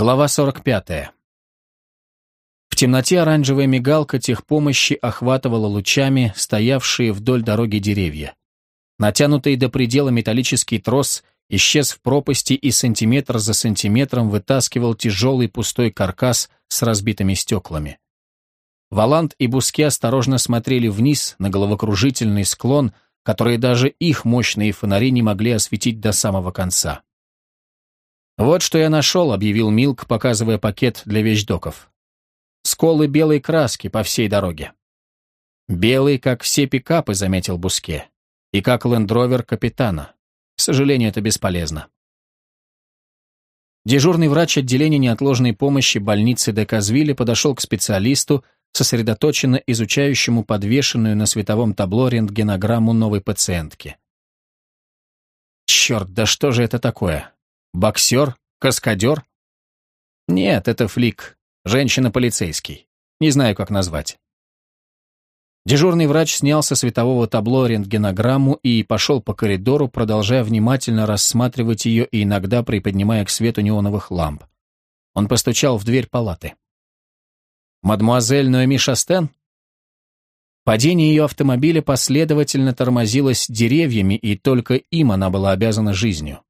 Глава 45. В темноте оранжевая мигалка техпомощи охватывала лучами стоявшие вдоль дороги деревья. Натянутый до предела металлический трос исчез в пропасти и сантиметр за сантиметром вытаскивал тяжелый пустой каркас с разбитыми стеклами. Валант и Буске осторожно смотрели вниз на головокружительный склон, который даже их мощные фонари не могли осветить до самого конца. «Вот что я нашел», — объявил Милк, показывая пакет для вещдоков. «Сколы белой краски по всей дороге». «Белый, как все пикапы», — заметил Буске. «И как лендровер капитана. К сожалению, это бесполезно». Дежурный врач отделения неотложной помощи больницы Деказвилля подошел к специалисту, сосредоточенно изучающему подвешенную на световом табло рентгенограмму новой пациентки. «Черт, да что же это такое? Боксер? Каскадер? Нет, это флик. Женщина-полицейский. Не знаю, как назвать. Дежурный врач снял со светового табло рентгенограмму и пошел по коридору, продолжая внимательно рассматривать ее и иногда приподнимая к свету неоновых ламп. Он постучал в дверь палаты. «Мадемуазель Ноэми Шастен?» Падение ее автомобиля последовательно тормозилось деревьями, и только им она была обязана жизнью.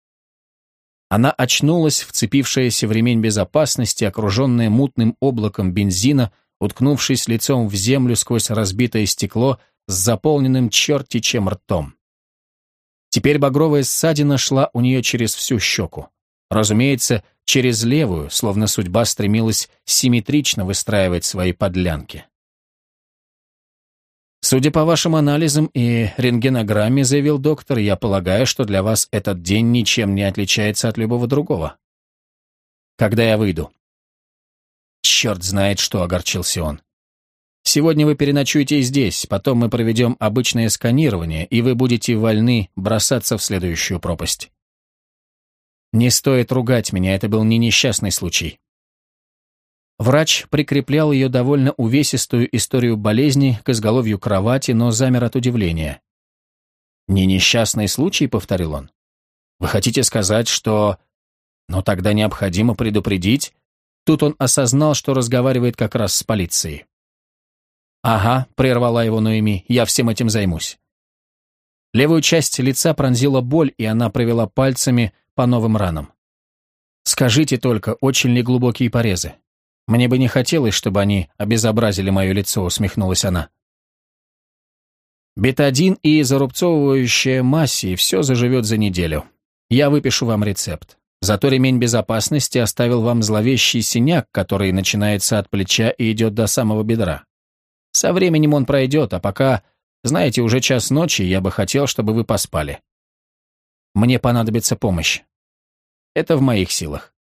Она очнулась, вцепившаяся в ремень безопасности, окруженная мутным облаком бензина, уткнувшись лицом в землю сквозь разбитое стекло с заполненным черти чем ртом. Теперь багровая ссадина шла у нее через всю щеку. Разумеется, через левую, словно судьба стремилась симметрично выстраивать свои подлянки. «Судя по вашим анализам и рентгенограмме, — заявил доктор, — я полагаю, что для вас этот день ничем не отличается от любого другого. Когда я выйду?» Черт знает, что огорчился он. «Сегодня вы переночуете здесь, потом мы проведем обычное сканирование, и вы будете вольны бросаться в следующую пропасть». «Не стоит ругать меня, это был не несчастный случай. Врач прикреплял ее довольно увесистую историю болезни к изголовью кровати, но замер от удивления. «Не несчастный случай», — повторил он. «Вы хотите сказать, что...» «Но тогда необходимо предупредить...» Тут он осознал, что разговаривает как раз с полицией. «Ага», — прервала его Ноэми, — «я всем этим займусь». Левую часть лица пронзила боль, и она провела пальцами по новым ранам. «Скажите только, очень ли глубокие порезы?» Мне бы не хотелось, чтобы они обезобразили мое лицо, усмехнулась она. Бетадин и зарубцовывающая массе, все заживет за неделю. Я выпишу вам рецепт. Зато ремень безопасности оставил вам зловещий синяк, который начинается от плеча и идет до самого бедра. Со временем он пройдет, а пока, знаете, уже час ночи, я бы хотел, чтобы вы поспали. Мне понадобится помощь. Это в моих силах.